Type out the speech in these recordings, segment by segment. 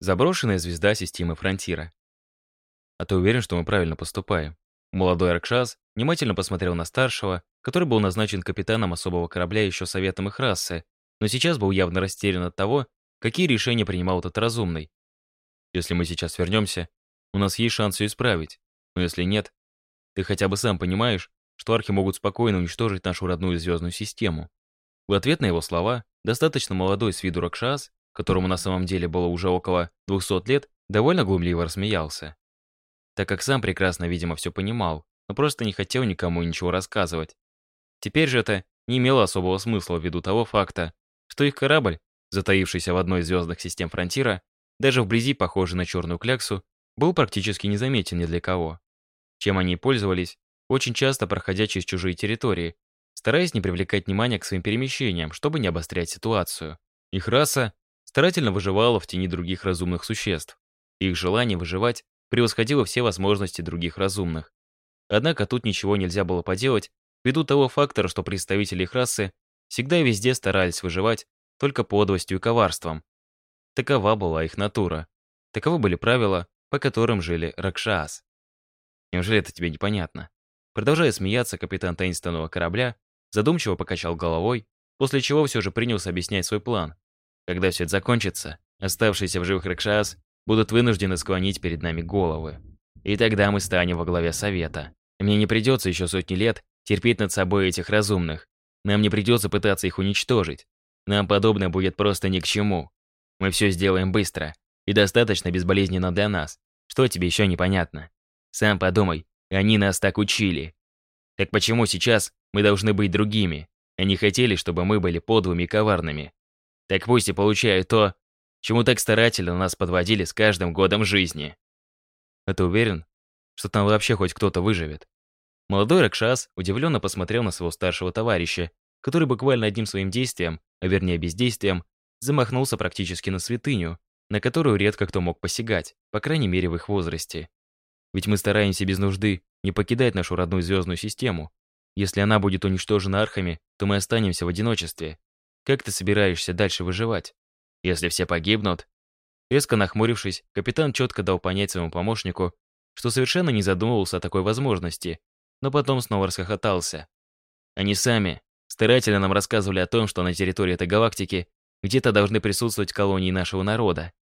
Заброшенная звезда системы Фронтира. А ты уверен, что мы правильно поступаем? Молодой Ракшас внимательно посмотрел на старшего, который был назначен капитаном особого корабля еще советом их расы, но сейчас был явно растерян от того, какие решения принимал этот разумный. Если мы сейчас вернемся, у нас есть шанс все исправить, но если нет, ты хотя бы сам понимаешь, что архи могут спокойно уничтожить нашу родную звездную систему. В ответ на его слова, достаточно молодой с виду Ракшас, которому на самом деле было уже около 200 лет, довольно глумливо рассмеялся. Так как сам прекрасно, видимо, все понимал, но просто не хотел никому ничего рассказывать. Теперь же это не имело особого смысла ввиду того факта, что их корабль, затаившийся в одной из звездных систем Фронтира, даже вблизи похожий на черную кляксу, был практически незаметен ни для кого. Чем они пользовались, очень часто проходя через чужие территории, стараясь не привлекать внимания к своим перемещениям, чтобы не обострять ситуацию. Их раса старательно выживала в тени других разумных существ. Их желание выживать превосходило все возможности других разумных. Однако тут ничего нельзя было поделать, ввиду того фактора, что представители их расы всегда и везде старались выживать только подлостью и коварством. Такова была их натура. Таковы были правила, по которым жили Ракшас. Неужели это тебе непонятно? Продолжая смеяться, капитан таинственного корабля задумчиво покачал головой, после чего все же принялся объяснять свой план. Когда все это закончится, оставшиеся в живых Ракшас будут вынуждены склонить перед нами головы. И тогда мы станем во главе совета. Мне не придется еще сотни лет терпеть над собой этих разумных. Нам не придется пытаться их уничтожить. Нам подобное будет просто ни к чему. Мы все сделаем быстро и достаточно безболезненно для нас. Что тебе еще непонятно? Сам подумай, они нас так учили. Так почему сейчас мы должны быть другими? Они хотели, чтобы мы были подлыми и коварными. Так пусть и получают то, чему так старательно нас подводили с каждым годом жизни. А ты уверен, что там вообще хоть кто-то выживет? Молодой Ракшас удивленно посмотрел на своего старшего товарища, который буквально одним своим действием, а вернее бездействием, замахнулся практически на святыню, на которую редко кто мог посягать, по крайней мере в их возрасте. Ведь мы стараемся без нужды не покидать нашу родную звездную систему. Если она будет уничтожена архами, то мы останемся в одиночестве. Как ты собираешься дальше выживать? Если все погибнут? Резко нахмурившись, капитан четко дал понять своему помощнику, что совершенно не задумывался о такой возможности, но потом снова расхохотался. Они сами старательно нам рассказывали о том, что на территории этой галактики где-то должны присутствовать колонии нашего народа.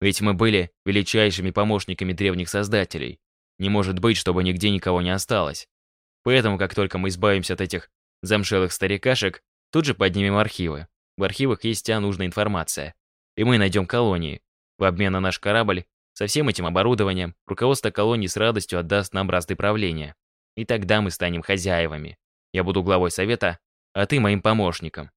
Ведь мы были величайшими помощниками древних создателей. Не может быть, чтобы нигде никого не осталось. Поэтому, как только мы избавимся от этих замшелых старикашек, Тут же поднимем архивы. В архивах есть вся нужная информация. И мы найдем колонии. В обмен на наш корабль, со всем этим оборудованием, руководство колонии с радостью отдаст нам бразды правления. И тогда мы станем хозяевами. Я буду главой совета, а ты моим помощником.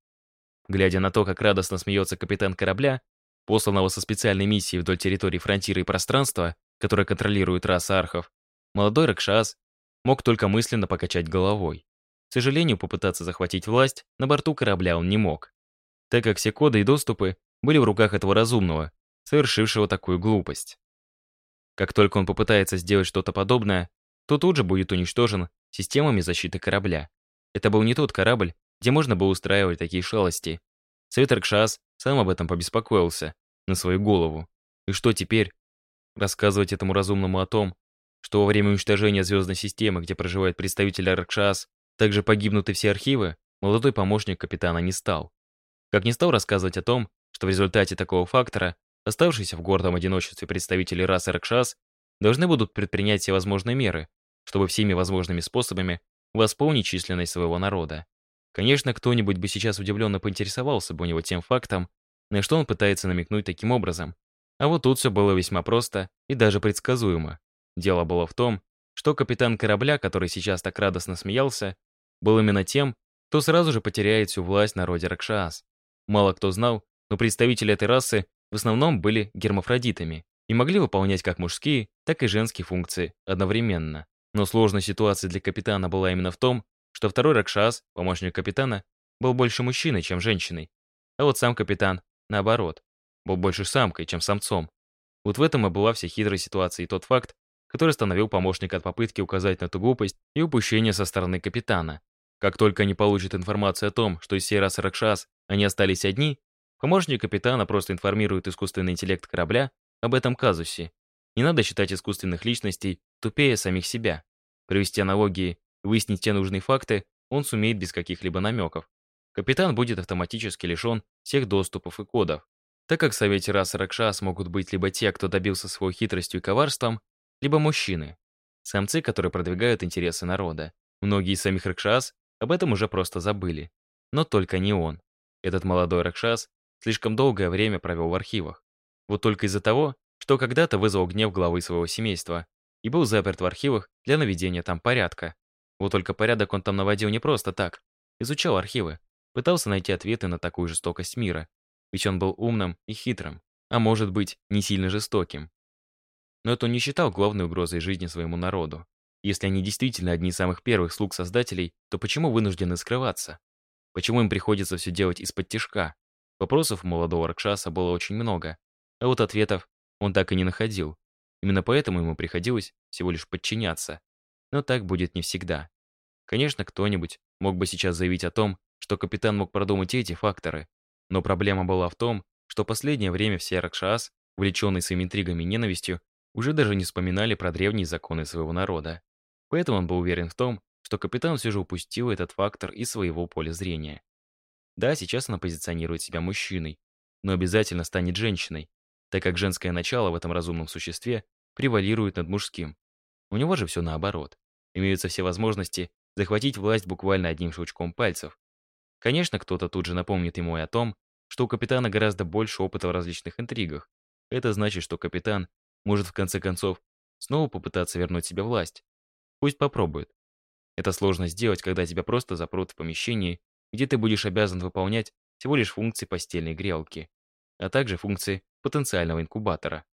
Глядя на то, как радостно смеется капитан корабля, посланного со специальной миссией вдоль территории фронтира и пространства, которое контролирует раса архов, молодой Ракшас мог только мысленно покачать головой. К сожалению, попытаться захватить власть на борту корабля он не мог, так как все коды и доступы были в руках этого разумного, совершившего такую глупость. Как только он попытается сделать что-то подобное, то тут же будет уничтожен системами защиты корабля. Это был не тот корабль, где можно было устраивать такие шалости. Совет Ркшас сам об этом побеспокоился, на свою голову. И что теперь? Рассказывать этому разумному о том, что во время уничтожения звездной системы, где проживает представитель Аркшас, также погибнут и все архивы, молодой помощник капитана не стал. Как не стал рассказывать о том, что в результате такого фактора оставшиеся в гордом одиночестве представители расы Ракшас должны будут предпринять все возможные меры, чтобы всеми возможными способами восполнить численность своего народа. Конечно, кто-нибудь бы сейчас удивленно поинтересовался бы у него тем фактом, на что он пытается намекнуть таким образом. А вот тут все было весьма просто и даже предсказуемо. Дело было в том, что капитан корабля, который сейчас так радостно смеялся, был именно тем, кто сразу же потеряет всю власть на роде. Мало кто знал, но представители этой расы в основном были гермафродитами и могли выполнять как мужские, так и женские функции одновременно. Но сложная ситуация для капитана была именно в том, что второй Ракшас, помощник капитана, был больше мужчиной, чем женщиной. А вот сам капитан, наоборот, был больше самкой, чем самцом. Вот в этом и была вся хитрая ситуация и тот факт, который остановил помощника от попытки указать на ту глупость и упущение со стороны капитана. Как только они получат информацию о том, что из всей расы Ракшас они остались одни, помощник капитана просто информирует искусственный интеллект корабля об этом казусе. Не надо считать искусственных личностей тупее самих себя. Провести аналогии, выяснить те нужные факты он сумеет без каких-либо намеков. Капитан будет автоматически лишен всех доступов и кодов. Так как в Совете рас Ракшас могут быть либо те, кто добился своей хитростью и коварством, либо мужчины. Самцы, которые продвигают интересы народа. Многие из самих Ракшас об этом уже просто забыли. Но только не он. Этот молодой Ракшас слишком долгое время провел в архивах. Вот только из-за того, что когда-то вызвал гнев главы своего семейства и был заперт в архивах для наведения там порядка. Вот только порядок он там наводил не просто так. Изучал архивы, пытался найти ответы на такую жестокость мира. Ведь он был умным и хитрым, а может быть, не сильно жестоким. Но это он не считал главной угрозой жизни своему народу. Если они действительно одни из самых первых слуг создателей, то почему вынуждены скрываться? Почему им приходится все делать из-под тишка? Вопросов у молодого Ракшаса было очень много, а вот ответов он так и не находил. Именно поэтому ему приходилось всего лишь подчиняться. Но так будет не всегда. Конечно, кто-нибудь мог бы сейчас заявить о том, что капитан мог продумать эти факторы. Но проблема была в том, что последнее время все Ракшас, увлеченные своими интригами и ненавистью, уже даже не вспоминали про древние законы своего народа. Поэтому он был уверен в том, что капитан все же упустил этот фактор из своего поля зрения. Да, сейчас она позиционирует себя мужчиной, но обязательно станет женщиной, так как женское начало в этом разумном существе превалирует над мужским. У него же все наоборот. Имеются все возможности захватить власть буквально одним щелчком пальцев. Конечно, кто-то тут же напомнит ему и о том, что у капитана гораздо больше опыта в различных интригах. Это значит, что капитан может в конце концов снова попытаться вернуть себе власть. Пусть попробует. Это сложно сделать, когда тебя просто запрут в помещении, где ты будешь обязан выполнять всего лишь функции постельной грелки, а также функции потенциального инкубатора.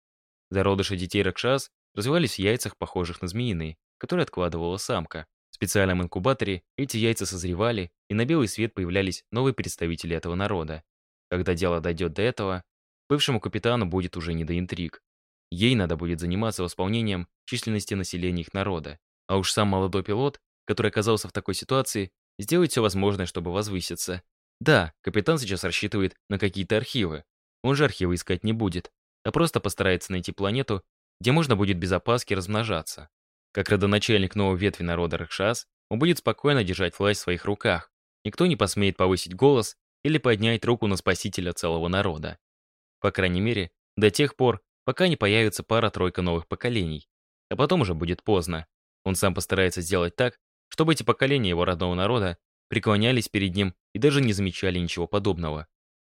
Зародыши детей Ракшас развивались в яйцах, похожих на змеиные, которые откладывала самка. В специальном инкубаторе эти яйца созревали, и на белый свет появлялись новые представители этого народа. Когда дело дойдет до этого, бывшему капитану будет уже не до интриг. Ей надо будет заниматься восполнением численности населения их народа. А уж сам молодой пилот, который оказался в такой ситуации, сделает все возможное, чтобы возвыситься. Да, капитан сейчас рассчитывает на какие-то архивы. Он же архивы искать не будет, а просто постарается найти планету, где можно будет без опаски размножаться. Как родоначальник новой ветви народа Ракшас, он будет спокойно держать власть в своих руках. Никто не посмеет повысить голос или поднять руку на спасителя целого народа. По крайней мере, до тех пор, пока не появится пара-тройка новых поколений. А потом уже будет поздно. Он сам постарается сделать так, чтобы эти поколения его родного народа преклонялись перед ним и даже не замечали ничего подобного.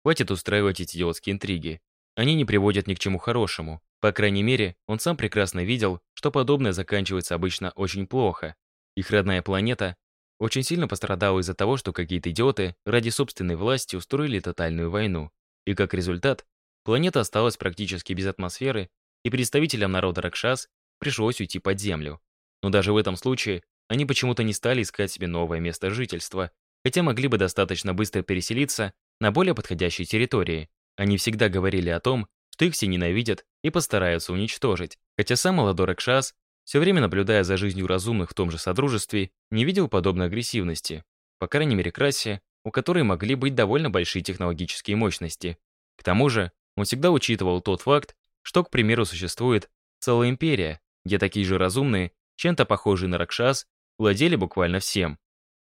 Хватит устраивать эти идиотские интриги. Они не приводят ни к чему хорошему. По крайней мере, он сам прекрасно видел, что подобное заканчивается обычно очень плохо. Их родная планета очень сильно пострадала из-за того, что какие-то идиоты ради собственной власти устроили тотальную войну. И как результат, Планета осталась практически без атмосферы, и представителям народа Ракшас пришлось уйти под землю. Но даже в этом случае они почему-то не стали искать себе новое место жительства, хотя могли бы достаточно быстро переселиться на более подходящей территории. Они всегда говорили о том, что их все ненавидят и постараются уничтожить, хотя сам молодой Ракшас, все время наблюдая за жизнью разумных в том же Содружестве, не видел подобной агрессивности, по крайней мере к расе, у которой могли быть довольно большие технологические мощности. К тому же, он всегда учитывал тот факт, что, к примеру, существует целая империя, где такие же разумные, чем-то похожие на Ракшас, владели буквально всем.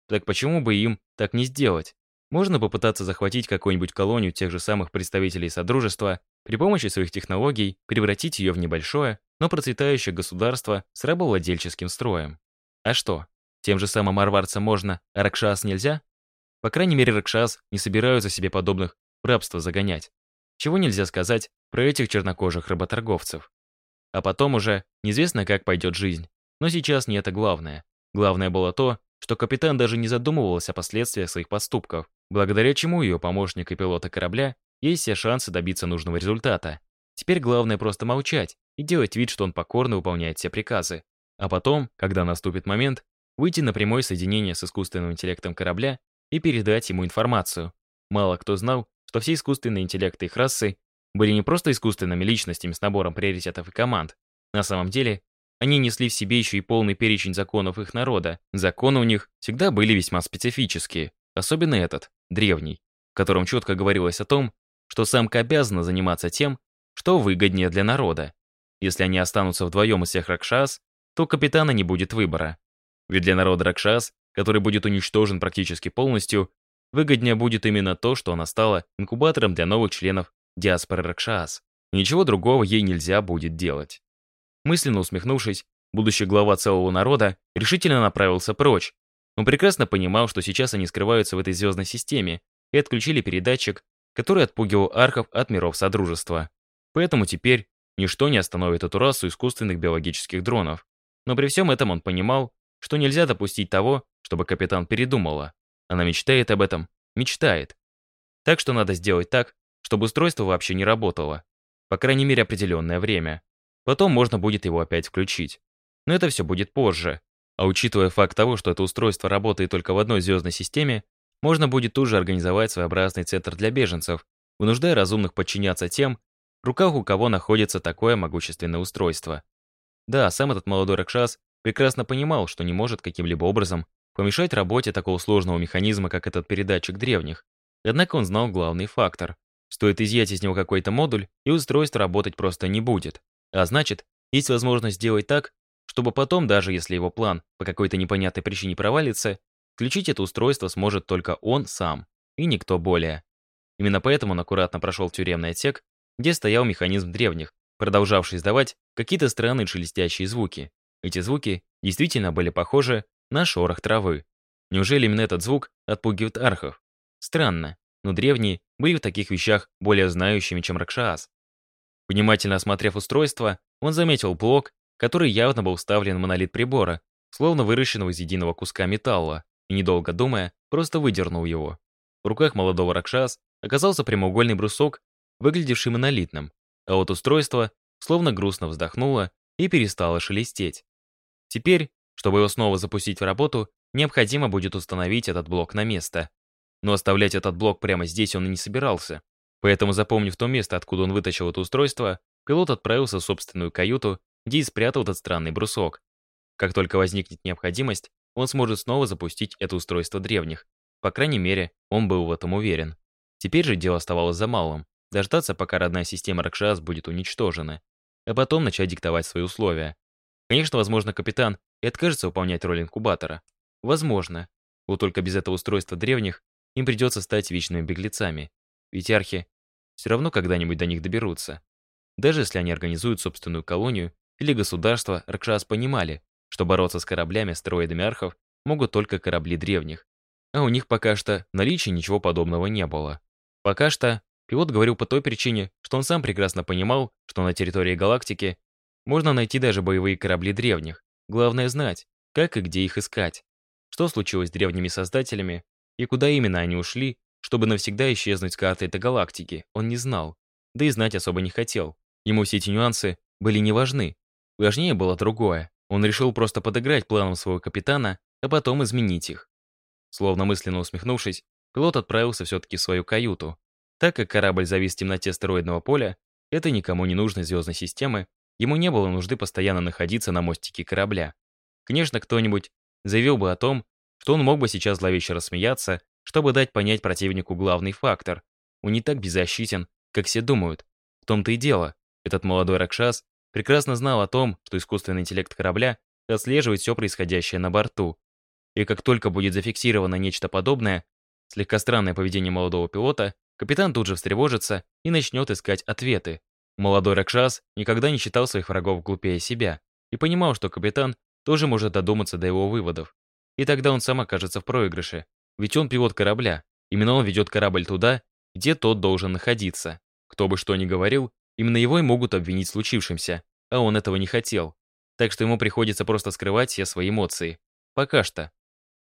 Так почему бы им так не сделать? Можно попытаться захватить какую-нибудь колонию тех же самых представителей Содружества, при помощи своих технологий превратить ее в небольшое, но процветающее государство с рабовладельческим строем. А что, тем же самым арварцам можно, а Ракшас нельзя? По крайней мере, Ракшас не собираются себе подобных в рабство загонять. Чего нельзя сказать про этих чернокожих работорговцев. А потом уже неизвестно, как пойдет жизнь. Но сейчас не это главное. Главное было то, что капитан даже не задумывался о последствиях своих поступков, благодаря чему ее помощник и пилота корабля есть все шансы добиться нужного результата. Теперь главное просто молчать и делать вид, что он покорно выполняет все приказы. А потом, когда наступит момент, выйти на прямое соединение с искусственным интеллектом корабля и передать ему информацию. Мало кто знал, что все искусственные интеллекты их расы были не просто искусственными личностями с набором приоритетов и команд. На самом деле, они несли в себе еще и полный перечень законов их народа. Законы у них всегда были весьма специфические, особенно этот, древний, в котором четко говорилось о том, что самка обязана заниматься тем, что выгоднее для народа. Если они останутся вдвоем из всех Ракшас, то капитана не будет выбора. Ведь для народа Ракшас, который будет уничтожен практически полностью, выгоднее будет именно то, что она стала инкубатором для новых членов диаспоры Ракшас. Ничего другого ей нельзя будет делать. Мысленно усмехнувшись, будущий глава целого народа решительно направился прочь. Он прекрасно понимал, что сейчас они скрываются в этой звездной системе и отключили передатчик, который отпугивал архов от миров Содружества. Поэтому теперь ничто не остановит эту расу искусственных биологических дронов. Но при всем этом он понимал, что нельзя допустить того, чтобы капитан передумала. Она мечтает об этом, мечтает. Так что надо сделать так, чтобы устройство вообще не работало. По крайней мере, определенное время. Потом можно будет его опять включить. Но это все будет позже. А учитывая факт того, что это устройство работает только в одной звездной системе, можно будет тут же организовать своеобразный центр для беженцев, вынуждая разумных подчиняться тем, в руках у кого находится такое могущественное устройство. Да, сам этот молодой Ракшас прекрасно понимал, что не может каким-либо образом помешать работе такого сложного механизма, как этот передатчик древних. Однако он знал главный фактор. Стоит изъять из него какой-то модуль, и устройство работать просто не будет. А значит, есть возможность сделать так, чтобы потом, даже если его план по какой-то непонятной причине провалится, включить это устройство сможет только он сам, и никто более. Именно поэтому он аккуратно прошел в тюремный отсек, где стоял механизм древних, продолжавший издавать какие-то странные шелестящие звуки. Эти звуки действительно были похожи на шорох травы. Неужели именно этот звук отпугивает архов? Странно, но древние были в таких вещах более знающими, чем Ракшас. Внимательно осмотрев устройство, он заметил блок, который явно был вставлен в монолит прибора, словно выращенного из единого куска металла, и, недолго думая, просто выдернул его. В руках молодого Ракшас оказался прямоугольный брусок, выглядевший монолитным, а вот устройство словно грустно вздохнуло и перестало шелестеть. Теперь, чтобы его снова запустить в работу, необходимо будет установить этот блок на место. Но оставлять этот блок прямо здесь он и не собирался. Поэтому, запомнив то место, откуда он вытащил это устройство, пилот отправился в собственную каюту, где и спрятал этот странный брусок. Как только возникнет необходимость, он сможет снова запустить это устройство древних. По крайней мере, он был в этом уверен. Теперь же дело оставалось за малым. Дождаться, пока родная система Ракшас будет уничтожена. А потом начать диктовать свои условия. Конечно, возможно, капитан и откажется выполнять роль инкубатора. Возможно. Вот только без этого устройства древних им придется стать вечными беглецами. Ведь архи все равно когда-нибудь до них доберутся. Даже если они организуют собственную колонию или государство, Ракшас понимали, что бороться с кораблями астероидами архов могут только корабли древних. А у них пока что в наличии ничего подобного не было. Пока что пилот говорил по той причине, что он сам прекрасно понимал, что на территории галактики можно найти даже боевые корабли древних. Главное знать, как и где их искать. Что случилось с древними создателями и куда именно они ушли, чтобы навсегда исчезнуть с карты этой галактики, он не знал. Да и знать особо не хотел. Ему все эти нюансы были не важны. Важнее было другое. Он решил просто подыграть планам своего капитана, а потом изменить их. Словно мысленно усмехнувшись, пилот отправился все-таки в свою каюту. Так как корабль завис в темноте астероидного поля, этой никому не нужной звездной системы, ему не было нужды постоянно находиться на мостике корабля. Конечно, кто-нибудь заявил бы о том, что он мог бы сейчас зловеще рассмеяться, чтобы дать понять противнику главный фактор. Он не так беззащитен, как все думают. В том-то и дело. Этот молодой Ракшас прекрасно знал о том, что искусственный интеллект корабля отслеживает все происходящее на борту. И как только будет зафиксировано нечто подобное, слегка странное поведение молодого пилота, капитан тут же встревожится и начнет искать ответы. Молодой Ракшас никогда не считал своих врагов глупее себя и понимал, что капитан тоже может додуматься до его выводов. И тогда он сам окажется в проигрыше, ведь он пилот корабля, именно он ведет корабль туда, где тот должен находиться. Кто бы что ни говорил, Именно его и могут обвинить в случившемся, а он этого не хотел. Так что ему приходится просто скрывать все свои эмоции. Пока что.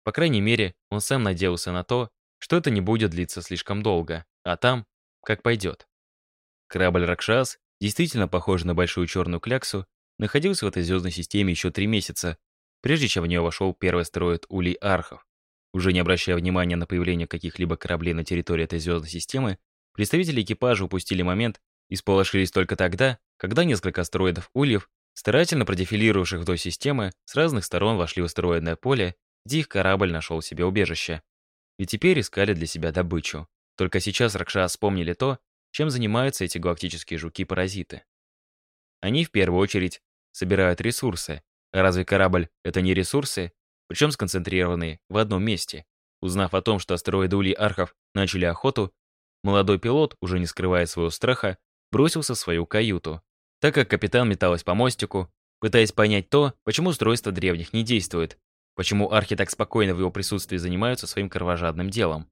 По крайней мере, он сам надеялся на то, что это не будет длиться слишком долго, а там, как пойдет. Корабль «Ракшас», действительно похожий на большую черную кляксу, находился в этой звездной системе еще три месяца, прежде чем в нее вошел первый астероид Улей Архов. Уже не обращая внимания на появление каких-либо кораблей на территории этой звездной системы, представители экипажа упустили момент и сполошились только тогда, когда несколько астероидов Ульев, старательно продефилировавших вдоль системы, с разных сторон вошли в астероидное поле, где их корабль нашел себе убежище. И теперь искали для себя добычу. Только сейчас Ракша вспомнили то, чем занимаются эти галактические жуки-паразиты. Они в первую очередь собирают ресурсы. А разве корабль — это не ресурсы? Причем сконцентрированные в одном месте. Узнав о том, что астероиды Ульи Архов начали охоту, молодой пилот, уже не скрывая своего страха, бросился в свою каюту. Так как капитан металась по мостику, пытаясь понять то, почему устройство древних не действует, почему архи так спокойно в его присутствии занимаются своим кровожадным делом.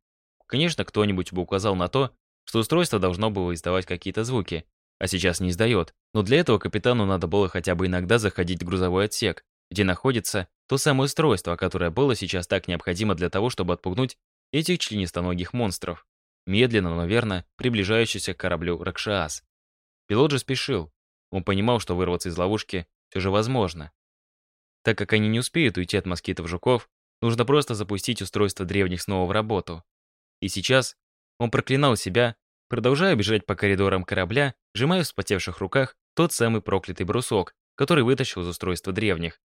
Конечно, кто-нибудь бы указал на то, что устройство должно было издавать какие-то звуки, а сейчас не издает. Но для этого капитану надо было хотя бы иногда заходить в грузовой отсек, где находится то самое устройство, которое было сейчас так необходимо для того, чтобы отпугнуть этих членистоногих монстров, медленно, но верно приближающихся к кораблю Ракшас. Пилот же спешил. Он понимал, что вырваться из ловушки все же возможно. Так как они не успеют уйти от москитов-жуков, нужно просто запустить устройство древних снова в работу. И сейчас он проклинал себя, продолжая бежать по коридорам корабля, сжимая в вспотевших руках тот самый проклятый брусок, который вытащил из устройства древних.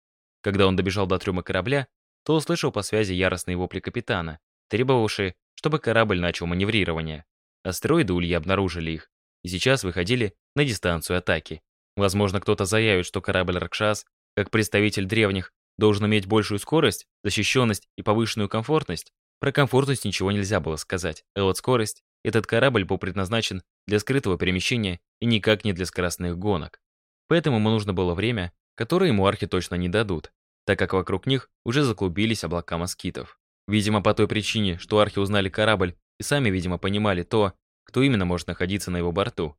Когда он добежал до трюма корабля, то услышал по связи яростные вопли капитана, требовавшие, чтобы корабль начал маневрирование. Астероиды Ульи обнаружили их, и сейчас выходили на дистанцию атаки. Возможно, кто-то заявит, что корабль Ракшас, как представитель древних, должен иметь большую скорость, защищенность и повышенную комфортность. Про комфортность ничего нельзя было сказать, а вот скорость этот корабль был предназначен для скрытого перемещения и никак не для скоростных гонок. Поэтому ему нужно было время, которое ему архи точно не дадут, так как вокруг них уже заклубились облака москитов. Видимо, по той причине, что архи узнали корабль и сами, видимо, понимали то, кто именно может находиться на его борту.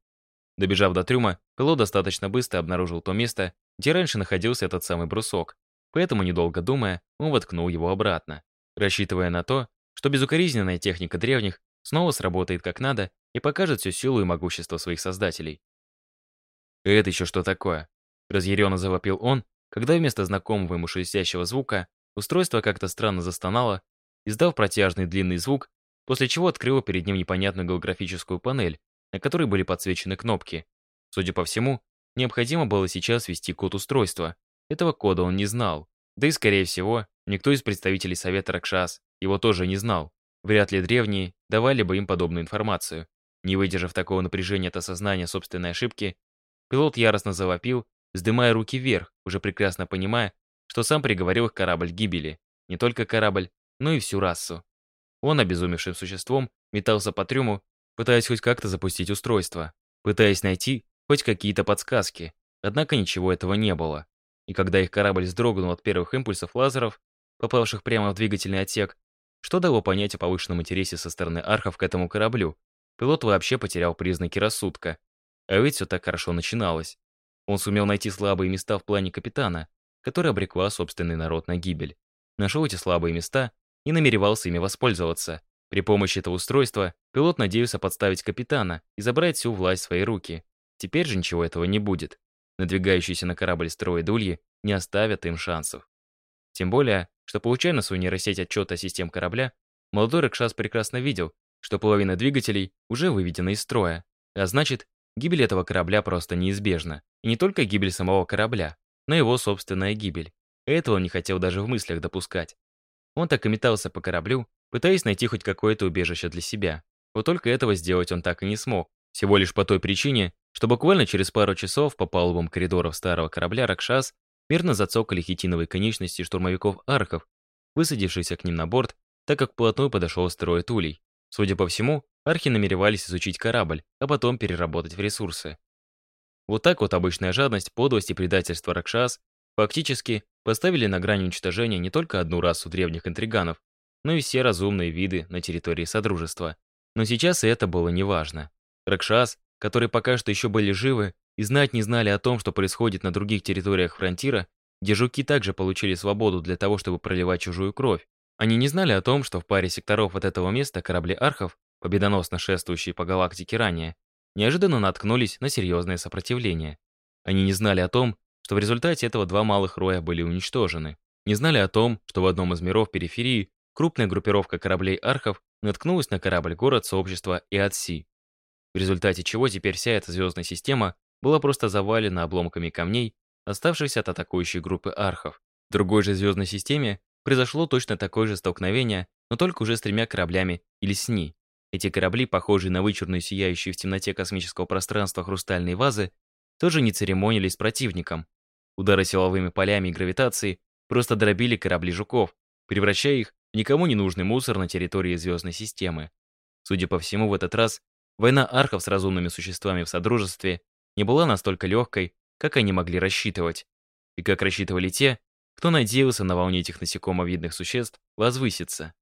Добежав до трюма, пилот достаточно быстро обнаружил то место, где раньше находился этот самый брусок, поэтому, недолго думая, он воткнул его обратно, рассчитывая на то, что безукоризненная техника древних снова сработает как надо и покажет всю силу и могущество своих создателей. «Это еще что такое?» Разъяренно завопил он, когда вместо знакомого ему шелестящего звука устройство как-то странно застонало, издав протяжный длинный звук, после чего открыло перед ним непонятную голографическую панель, на которой были подсвечены кнопки. Судя по всему, необходимо было сейчас ввести код устройства. Этого кода он не знал. Да и, скорее всего, никто из представителей Совета Ракшас его тоже не знал. Вряд ли древние давали бы им подобную информацию. Не выдержав такого напряжения от осознания собственной ошибки, пилот яростно завопил, вздымая руки вверх, уже прекрасно понимая, что сам приговорил их корабль к гибели. Не только корабль, но и всю расу. Он, обезумевшим существом, метался по трюму, пытаясь хоть как-то запустить устройство, пытаясь найти хоть какие-то подсказки. Однако ничего этого не было. И когда их корабль вздрогнул от первых импульсов лазеров, попавших прямо в двигательный отсек, что дало понять о повышенном интересе со стороны архов к этому кораблю? Пилот вообще потерял признаки рассудка. А ведь все так хорошо начиналось. Он сумел найти слабые места в плане капитана, который обрекла собственный народ на гибель. Нашел эти слабые места и намеревался ими воспользоваться. При помощи этого устройства пилот надеялся подставить капитана и забрать всю власть в свои руки. Теперь же ничего этого не будет. Надвигающиеся на корабль строи дульи не оставят им шансов. Тем более, что получая на свою нейросеть отчет о систем корабля, молодой Ракшас прекрасно видел, что половина двигателей уже выведена из строя, а значит, гибель этого корабля просто неизбежна. И не только гибель самого корабля, но его собственная гибель. Этого он не хотел даже в мыслях допускать. Он так и метался по кораблю, пытаясь найти хоть какое-то убежище для себя. Вот только этого сделать он так и не смог. Всего лишь по той причине, что буквально через пару часов по палубам коридоров старого корабля «Ракшас» Мирно зацокали хитиновые конечности штурмовиков-архов, высадившихся к ним на борт, так как вплотную подошел астероид Улей. Судя по всему, архи намеревались изучить корабль, а потом переработать в ресурсы. Вот так вот обычная жадность, подлость и предательство Ракшас фактически поставили на грань уничтожения не только одну расу древних интриганов, но и все разумные виды на территории Содружества. Но сейчас и это было неважно. Ракшас, которые пока что еще были живы, и знать не знали о том, что происходит на других территориях фронтира, где жуки также получили свободу для того, чтобы проливать чужую кровь. Они не знали о том, что в паре секторов от этого места корабли архов, победоносно шествующие по галактике ранее, неожиданно наткнулись на серьезное сопротивление. Они не знали о том, что в результате этого два малых роя были уничтожены. Не знали о том, что в одном из миров периферии крупная группировка кораблей архов наткнулась на корабль-город сообщества Иатси, в результате чего теперь вся эта звездная система была просто завалена обломками камней, оставшихся от атакующей группы архов. В другой же звездной системе произошло точно такое же столкновение, но только уже с тремя кораблями или СНИ. Эти корабли, похожие на вычурную сияющую в темноте космического пространства хрустальные вазы, тоже не церемонились с противником. Удары силовыми полями и гравитацией просто дробили корабли жуков, превращая их в никому не нужный мусор на территории звездной системы. Судя по всему, в этот раз война архов с разумными существами в Содружестве не была настолько легкой, как они могли рассчитывать. И как рассчитывали те, кто надеялся на волне этих насекомовидных существ возвыситься.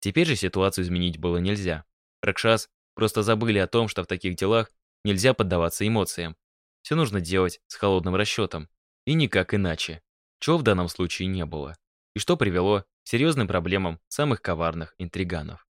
Теперь же ситуацию изменить было нельзя. Ракшас просто забыли о том, что в таких делах нельзя поддаваться эмоциям. Все нужно делать с холодным расчетом. И никак иначе. Чего в данном случае не было. И что привело к серьезным проблемам самых коварных интриганов.